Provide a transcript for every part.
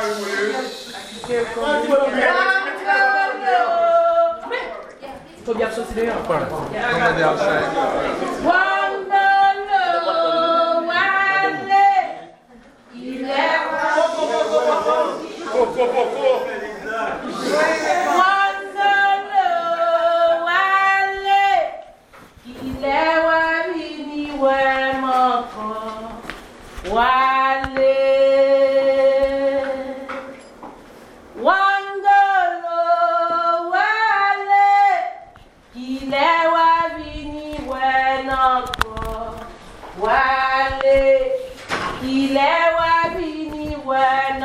Sauter dehors. Somebody outside. Wangolo Ilẹ̀ wa bí ni wẹ̀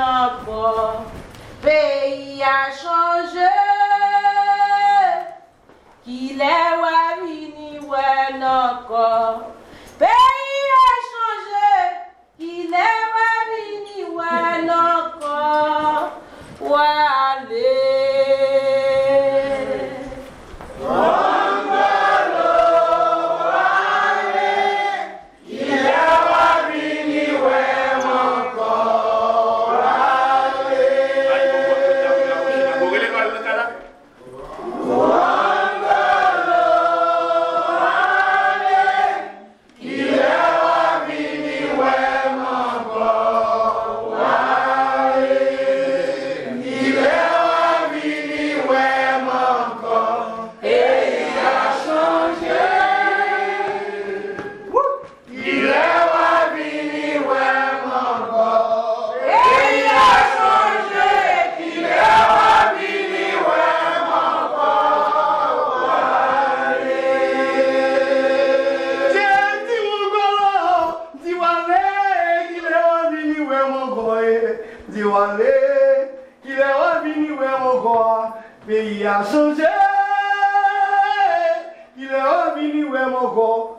pays a changé. Qu'il est wa bí ni wẹ̀ náà wale kile wabini wemogoa beyi asonje kile wabini wemogoa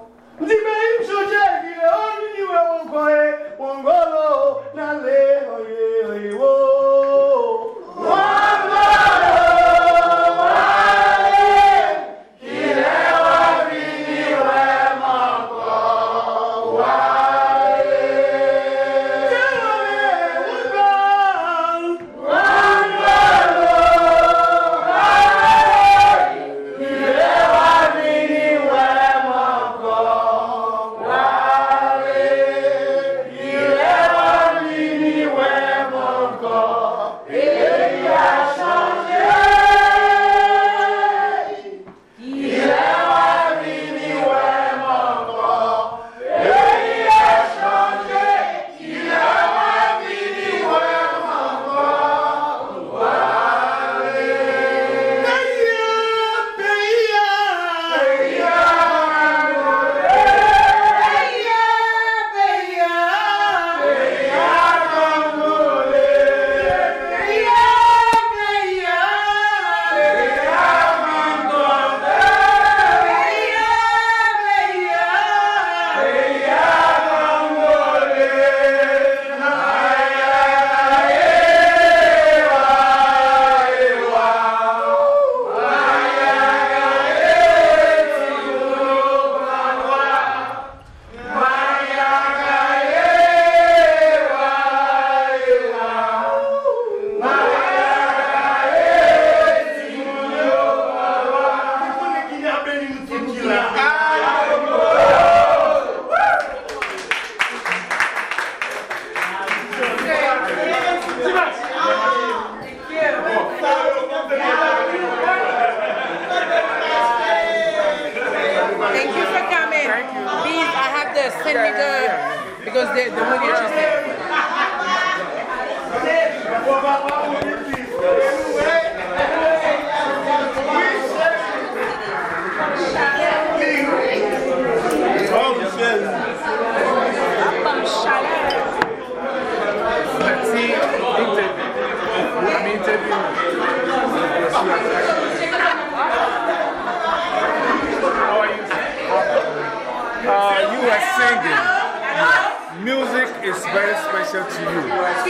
very special to you.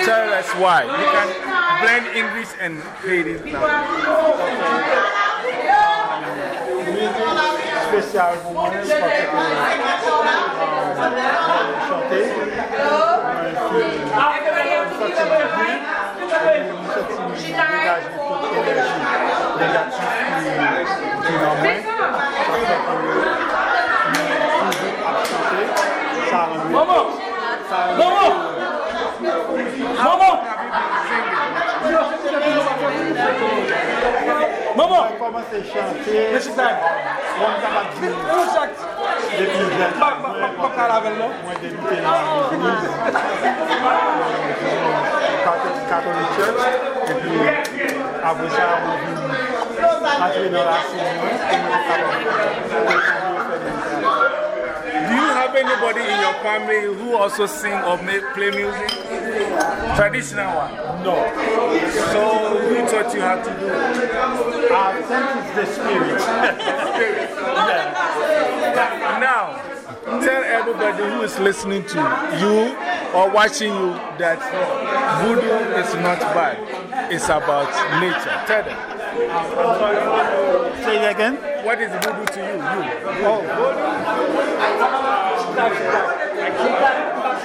Tell us why. You can blend English and Haiti now. spécial pour moi, parce que chanter, Maman! Capable de dire on chante. depuis jeune. Pas pas parler avec nous. Moi, j'ai débuté dans l'église. Catholic Catholic Church. Et puis, après ça, on est venu la scène. Et on est capable de faire des Do you have anybody in your family who also sing or play music? Traditional one. No. So who taught you how to do it? I think it's the spirit. Now, tell everybody who is listening to you or watching you that voodoo is not bad. It's about nature. Tell them. Say it again. What is voodoo to you? You. Oh,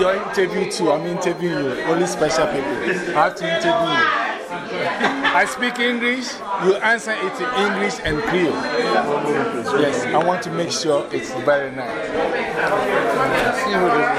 your interview too. I'm interviewing you. Only special people. I have to interview you. I speak English, you answer it in English and Creole. Yes, I want to make sure it's very nice.